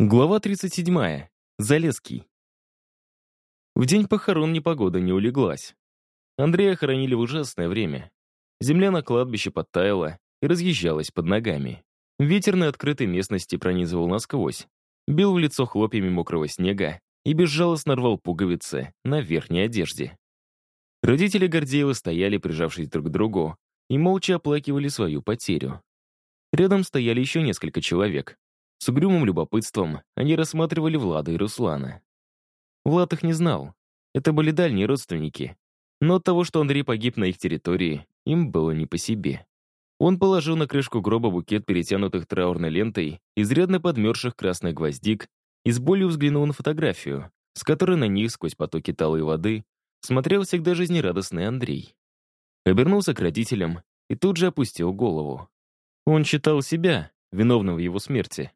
Глава 37. Залеский. В день похорон непогода не улеглась. Андрея хоронили в ужасное время. Земля на кладбище подтаяла и разъезжалась под ногами. Ветер на открытой местности пронизывал насквозь, бил в лицо хлопьями мокрого снега и безжалостно рвал пуговицы на верхней одежде. Родители Гордеева стояли, прижавшись друг к другу, и молча оплакивали свою потерю. Рядом стояли еще несколько человек, с угрюмым любопытством они рассматривали Влада и Руслана. Влад их не знал. Это были дальние родственники. Но от того, что Андрей погиб на их территории, им было не по себе. Он положил на крышку гроба букет перетянутых траурной лентой, изрядно подмерзших красных гвоздик, и с болью взглянул на фотографию, с которой на них, сквозь потоки талой воды, смотрел всегда жизнерадостный Андрей. Обернулся к родителям и тут же опустил голову. Он считал себя виновным в его смерти.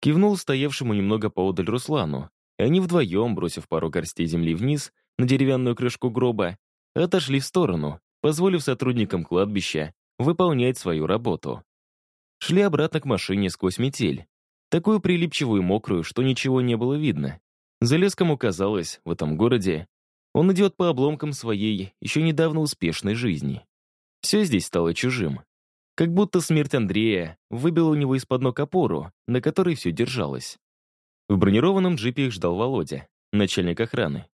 Кивнул стоявшему немного поодаль Руслану, и они вдвоем, бросив пару горстей земли вниз, на деревянную крышку гроба, отошли в сторону, позволив сотрудникам кладбища выполнять свою работу. Шли обратно к машине сквозь метель, такую прилипчивую и мокрую, что ничего не было видно. Залескому казалось, в этом городе он идет по обломкам своей еще недавно успешной жизни. Все здесь стало чужим. Как будто смерть Андрея выбила у него из-под ног опору, на которой все держалось. В бронированном джипе их ждал Володя, начальник охраны.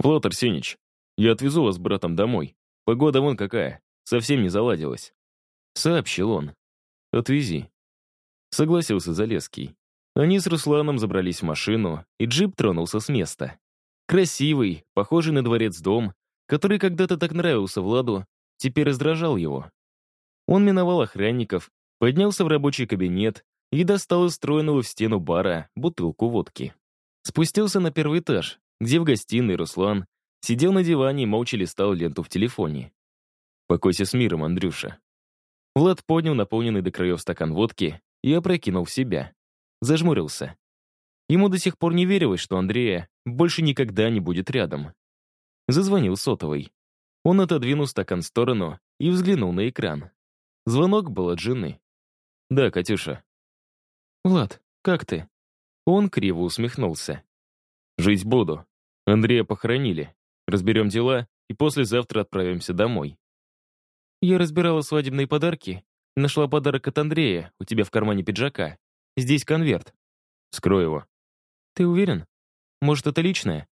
«Влад Арсеньевич, я отвезу вас с братом домой. Погода вон какая, совсем не заладилась». Сообщил он. «Отвези». Согласился Залеский. Они с Русланом забрались в машину, и джип тронулся с места. Красивый, похожий на дворец дом, который когда-то так нравился Владу, теперь раздражал его. Он миновал охранников, поднялся в рабочий кабинет и достал из встроенного в стену бара бутылку водки. Спустился на первый этаж, где в гостиной Руслан сидел на диване и молча листал ленту в телефоне. «Покойся с миром, Андрюша». Влад поднял наполненный до краев стакан водки и опрокинул в себя. Зажмурился. Ему до сих пор не верилось, что Андрея больше никогда не будет рядом. Зазвонил сотовый. Он отодвинул стакан в сторону и взглянул на экран. Звонок был от жены. «Да, Катюша». «Влад, как ты?» Он криво усмехнулся. «Жить буду. Андрея похоронили. Разберем дела и послезавтра отправимся домой». «Я разбирала свадебные подарки. Нашла подарок от Андрея у тебя в кармане пиджака. Здесь конверт. Скрой его». «Ты уверен? Может, это личное?»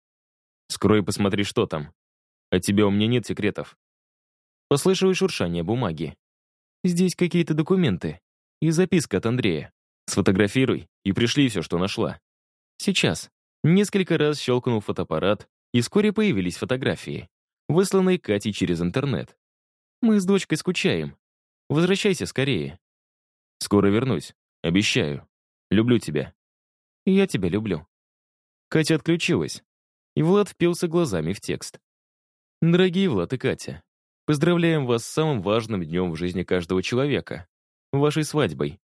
«Скрой и посмотри, что там. От тебя у меня нет секретов». Послышалось шуршание бумаги. Здесь какие-то документы. И записка от Андрея. Сфотографируй и пришли все, что нашла. Сейчас. Несколько раз щелкнул фотоаппарат, и вскоре появились фотографии, высланные Катей через интернет. Мы с дочкой скучаем. Возвращайся скорее. Скоро вернусь. Обещаю. Люблю тебя. Я тебя люблю. Катя отключилась, и Влад впился глазами в текст. Дорогие Влад и Катя, Поздравляем вас с самым важным днем в жизни каждого человека — вашей свадьбой.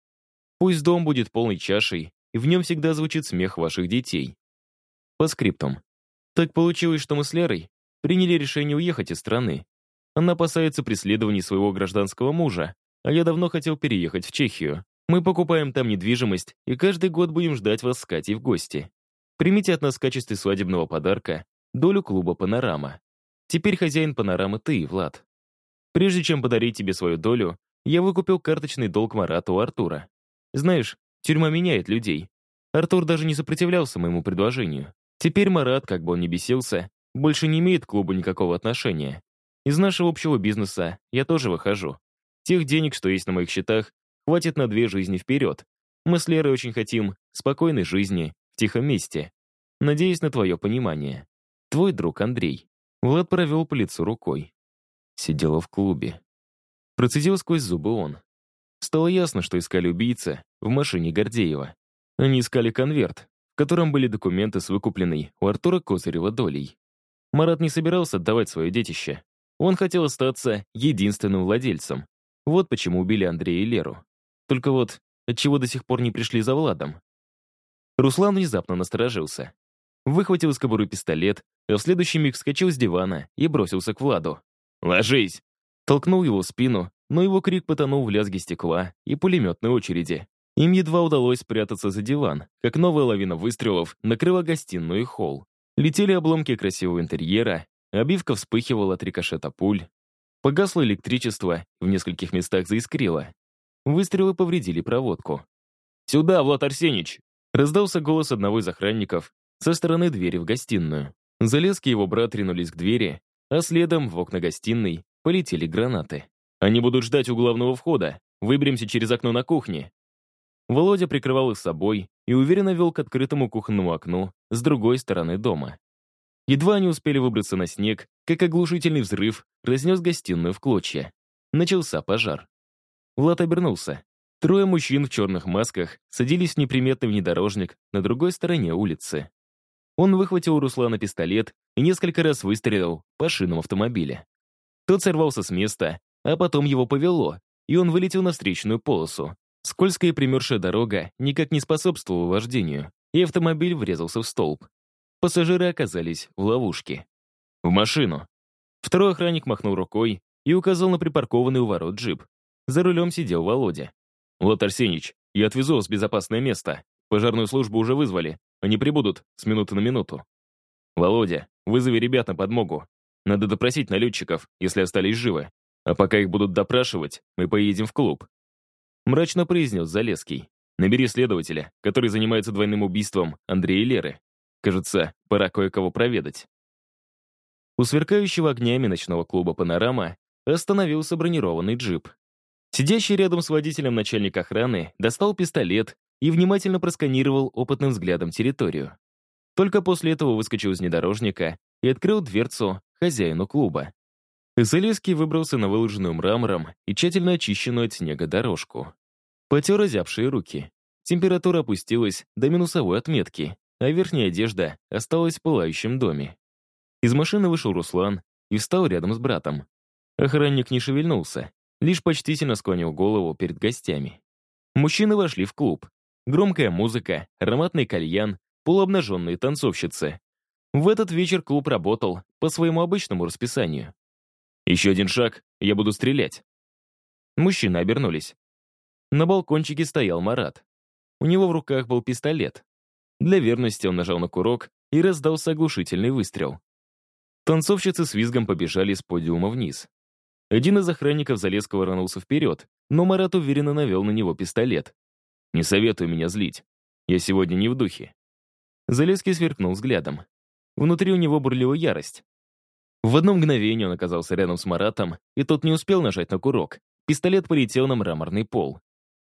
Пусть дом будет полной чашей, и в нем всегда звучит смех ваших детей. По скриптум. Так получилось, что мы с Лерой приняли решение уехать из страны. Она опасается преследований своего гражданского мужа, а я давно хотел переехать в Чехию. Мы покупаем там недвижимость, и каждый год будем ждать вас с Катей в гости. Примите от нас в качестве свадебного подарка долю клуба «Панорама». Теперь хозяин «Панорамы» ты, Влад. Прежде чем подарить тебе свою долю, я выкупил карточный долг Марата у Артура. Знаешь, тюрьма меняет людей. Артур даже не сопротивлялся моему предложению. Теперь Марат, как бы он ни бесился, больше не имеет к клубу никакого отношения. Из нашего общего бизнеса я тоже выхожу. Тех денег, что есть на моих счетах, хватит на две жизни вперед. Мы с Лерой очень хотим спокойной жизни в тихом месте. Надеюсь на твое понимание. Твой друг Андрей. Влад провел по лицу рукой. Сидела в клубе. Процедил сквозь зубы он. Стало ясно, что искали убийца в машине Гордеева. Они искали конверт, в котором были документы с выкупленной у Артура Козырева долей. Марат не собирался отдавать свое детище. Он хотел остаться единственным владельцем. Вот почему убили Андрея и Леру. Только вот, отчего до сих пор не пришли за Владом? Руслан внезапно насторожился. Выхватил из кобуры пистолет, а в следующий миг вскочил с дивана и бросился к Владу. «Ложись!» Толкнул его в спину, но его крик потонул в лязге стекла и пулеметной очереди. Им едва удалось спрятаться за диван, как новая лавина выстрелов накрыла гостиную и холл. Летели обломки красивого интерьера, обивка вспыхивала от рикошета пуль. Погасло электричество, в нескольких местах заискрило. Выстрелы повредили проводку. «Сюда, Влад Арсеньевич!» Раздался голос одного из охранников со стороны двери в гостиную. Залезки его брат ринулись к двери, а следом в окна гостиной полетели гранаты. «Они будут ждать у главного входа. Выберемся через окно на кухне». Володя прикрывал их собой и уверенно вел к открытому кухонному окну с другой стороны дома. Едва они успели выбраться на снег, как оглушительный взрыв разнес гостиную в клочья. Начался пожар. Влад обернулся. Трое мужчин в черных масках садились в неприметный внедорожник на другой стороне улицы. Он выхватил у Руслана пистолет и несколько раз выстрелил по шинам автомобиля. Тот сорвался с места, а потом его повело, и он вылетел на встречную полосу. Скользкая и примерзшая дорога никак не способствовала вождению, и автомобиль врезался в столб. Пассажиры оказались в ловушке. «В машину!» Второй охранник махнул рукой и указал на припаркованный у ворот джип. За рулем сидел Володя. «Влад Арсеньевич, я отвезу вас в безопасное место. Пожарную службу уже вызвали. Они прибудут с минуты на минуту. Володя, вызови ребят на подмогу. Надо допросить налетчиков, если остались живы. А пока их будут допрашивать, мы поедем в клуб. Мрачно произнес Залеский. Набери следователя, который занимается двойным убийством Андрея и Леры. Кажется, пора кое-кого проведать. У сверкающего огнями ночного клуба «Панорама» остановился бронированный джип. Сидящий рядом с водителем начальник охраны достал пистолет и внимательно просканировал опытным взглядом территорию. Только после этого выскочил из внедорожника и открыл дверцу хозяину клуба. Залезский выбрался на выложенную мрамором и тщательно очищенную от снега дорожку. Потер озябшие руки. Температура опустилась до минусовой отметки, а верхняя одежда осталась в пылающем доме. Из машины вышел Руслан и встал рядом с братом. Охранник не шевельнулся, лишь почтительно склонил голову перед гостями. Мужчины вошли в клуб. Громкая музыка, ароматный кальян, полуобнаженные танцовщицы. В этот вечер клуб работал по своему обычному расписанию. «Еще один шаг, я буду стрелять». Мужчины обернулись. На балкончике стоял Марат. У него в руках был пистолет. Для верности он нажал на курок и раздался оглушительный выстрел. Танцовщицы с визгом побежали с подиума вниз. Один из охранников Залесского рванулся вперед, но Марат уверенно навел на него пистолет. Не советую меня злить. Я сегодня не в духе». Залезский сверкнул взглядом. Внутри у него бурлила ярость. В одно мгновение он оказался рядом с Маратом, и тот не успел нажать на курок. Пистолет полетел на мраморный пол.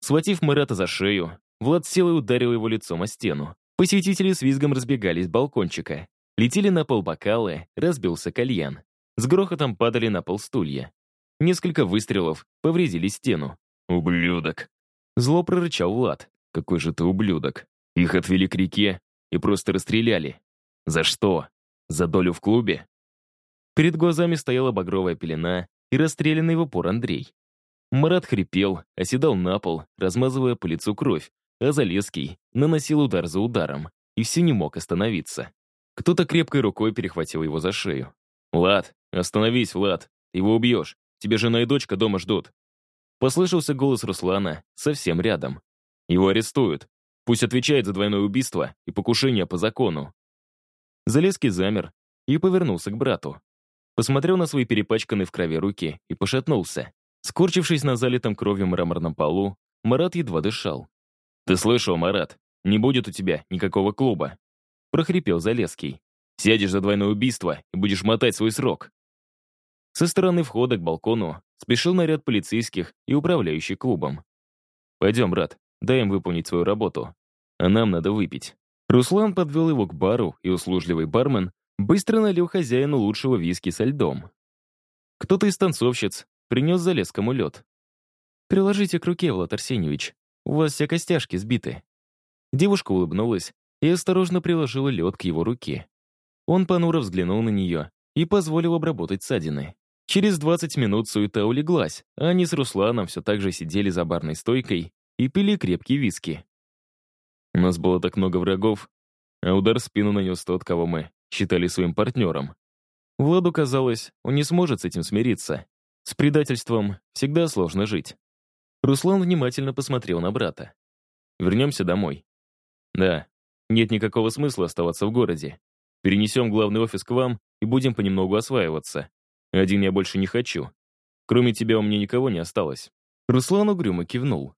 Схватив Марата за шею, Влад сел и ударил его лицом о стену. Посетители с визгом разбегались с балкончика. Летели на пол бокалы, разбился кальян. С грохотом падали на пол стулья. Несколько выстрелов повредили стену. «Ублюдок!» Зло прорычал Влад. «Какой же ты ублюдок. Их отвели к реке и просто расстреляли. За что? За долю в клубе?» Перед глазами стояла багровая пелена и расстрелянный в упор Андрей. Марат хрипел, оседал на пол, размазывая по лицу кровь, а Залеский наносил удар за ударом и все не мог остановиться. Кто-то крепкой рукой перехватил его за шею. «Влад, остановись, Влад, его убьешь. Тебе жена и дочка дома ждут. Послышался голос Руслана совсем рядом. Его арестуют. Пусть отвечает за двойное убийство и покушение по закону. Залезский замер и повернулся к брату. Посмотрел на свои перепачканные в крови руки и пошатнулся. Скорчившись на залитом кровью мраморном полу, Марат едва дышал. «Ты слышал, Марат, не будет у тебя никакого клуба», прохрипел Залезский. «Сядешь за двойное убийство и будешь мотать свой срок». Со стороны входа к балкону спешил наряд полицейских и управляющий клубом. «Пойдем, брат, дай им выполнить свою работу. А нам надо выпить». Руслан подвел его к бару, и услужливый бармен быстро налил хозяину лучшего виски со льдом. Кто-то из танцовщиц принес Залескому лед. «Приложите к руке, Влад Арсеньевич. У вас все костяшки сбиты». Девушка улыбнулась и осторожно приложила лед к его руке. Он понуро взглянул на нее и позволил обработать ссадины. Через 20 минут суета улеглась, а они с Русланом все так же сидели за барной стойкой и пили крепкие виски. У нас было так много врагов, а удар в спину нанес тот, кого мы считали своим партнером. Владу казалось, он не сможет с этим смириться. С предательством всегда сложно жить. Руслан внимательно посмотрел на брата. вернемся домой. Да, нет никакого смысла оставаться в городе. Перенесем главный офис к вам и будем понемногу осваиваться. Один я больше не хочу. Кроме тебя у меня никого не осталось. Руслан угрюмо кивнул.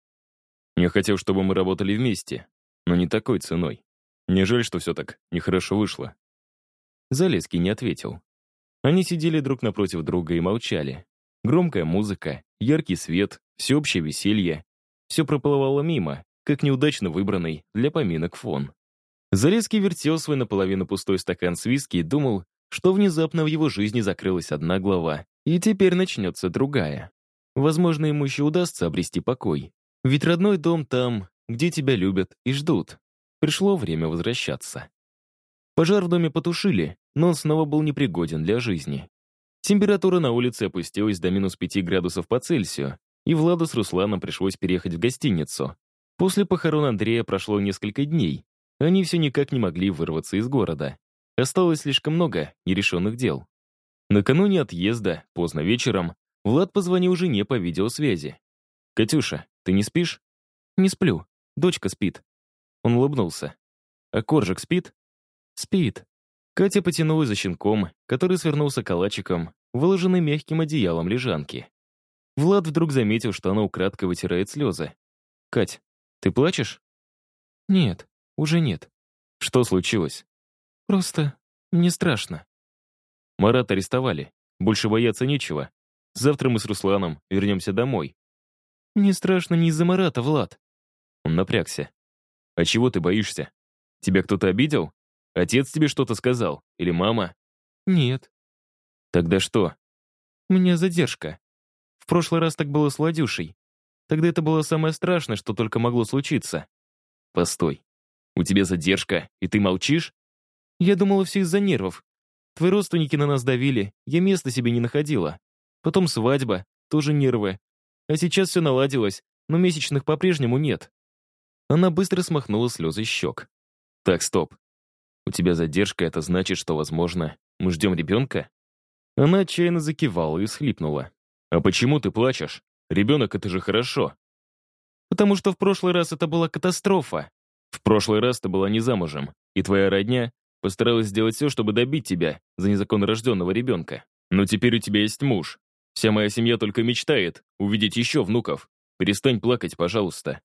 Я хотел, чтобы мы работали вместе, но не такой ценой. Мне жаль, что все так нехорошо вышло. Залеский не ответил. Они сидели друг напротив друга и молчали. Громкая музыка, яркий свет, всеобщее веселье. Все проплывало мимо, как неудачно выбранный для поминок фон. Залеский вертел свой наполовину пустой стакан с виски и думал, что внезапно в его жизни закрылась одна глава, и теперь начнется другая. Возможно, ему еще удастся обрести покой. Ведь родной дом там, где тебя любят и ждут. Пришло время возвращаться. Пожар в доме потушили, но он снова был непригоден для жизни. Температура на улице опустилась до минус 5 градусов по Цельсию, и Владу с Русланом пришлось переехать в гостиницу. После похорон Андрея прошло несколько дней. Они все никак не могли вырваться из города. Осталось слишком много нерешенных дел. Накануне отъезда, поздно вечером, Влад позвонил жене по видеосвязи. «Катюша, ты не спишь?» «Не сплю. Дочка спит». Он улыбнулся. «А Коржик спит?» «Спит». Катя потянулась за щенком, который свернулся калачиком, выложенный мягким одеялом лежанки. Влад вдруг заметил, что она украдкой вытирает слезы. «Кать, ты плачешь?» «Нет, уже нет». «Что случилось?» «Просто мне страшно». Марат арестовали. Больше бояться нечего. Завтра мы с Русланом вернемся домой. «Не страшно не из-за Марата, Влад». Он напрягся. «А чего ты боишься? Тебя кто-то обидел? Отец тебе что-то сказал? Или мама?» «Нет». «Тогда что?» «У меня задержка. В прошлый раз так было с Владюшей. Тогда это было самое страшное, что только могло случиться». «Постой. У тебя задержка, и ты молчишь?» «Я думала, все из-за нервов. Твои родственники на нас давили, я места себе не находила. Потом свадьба, тоже нервы. А сейчас все наладилось, но месячных по-прежнему нет». Она быстро смахнула слезы щек. «Так, стоп. У тебя задержка, это значит, что, возможно, мы ждем ребенка?» Она отчаянно закивала и схлипнула. «А почему ты плачешь? Ребенок — это же хорошо». «Потому что в прошлый раз это была катастрофа. В прошлый раз ты была не замужем, и твоя родня постаралась сделать все, чтобы добить тебя за незаконно ребенка. Но теперь у тебя есть муж, Вся моя семья только мечтает увидеть еще внуков. Перестань плакать, пожалуйста.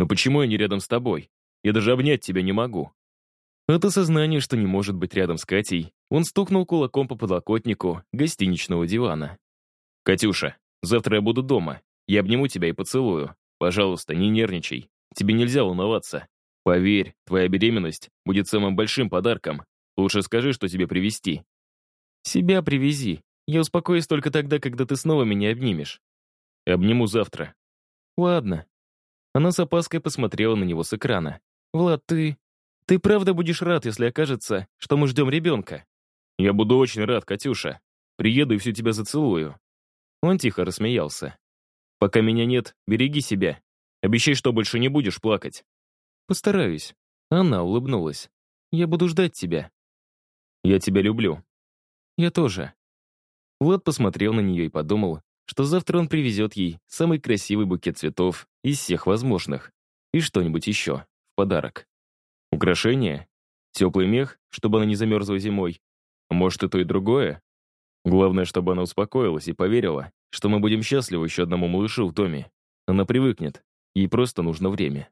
Но почему я не рядом с тобой? Я даже обнять тебя не могу». От осознания, что не может быть рядом с Катей, он стукнул кулаком по подлокотнику гостиничного дивана. «Катюша, завтра я буду дома. Я обниму тебя и поцелую. Пожалуйста, не нервничай. Тебе нельзя волноваться. Поверь, твоя беременность будет самым большим подарком. Лучше скажи, что тебе привезти». «Себя привези», я успокоюсь только тогда, когда ты снова меня обнимешь. Обниму завтра. Ладно. Она с опаской посмотрела на него с экрана. Влад, ты... Ты правда будешь рад, если окажется, что мы ждем ребенка? Я буду очень рад, Катюша. Приеду и всю тебя зацелую. Он тихо рассмеялся. Пока меня нет, береги себя. Обещай, что больше не будешь плакать. Постараюсь. Она улыбнулась. Я буду ждать тебя. Я тебя люблю. Я тоже. Влад посмотрел на нее и подумал, что завтра он привезет ей самый красивый букет цветов из всех возможных и что-нибудь еще в подарок. Украшение? Теплый мех, чтобы она не замерзла зимой? Может, и то, и другое? Главное, чтобы она успокоилась и поверила, что мы будем счастливы еще одному малышу в доме. Она привыкнет, ей просто нужно время.